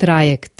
traject.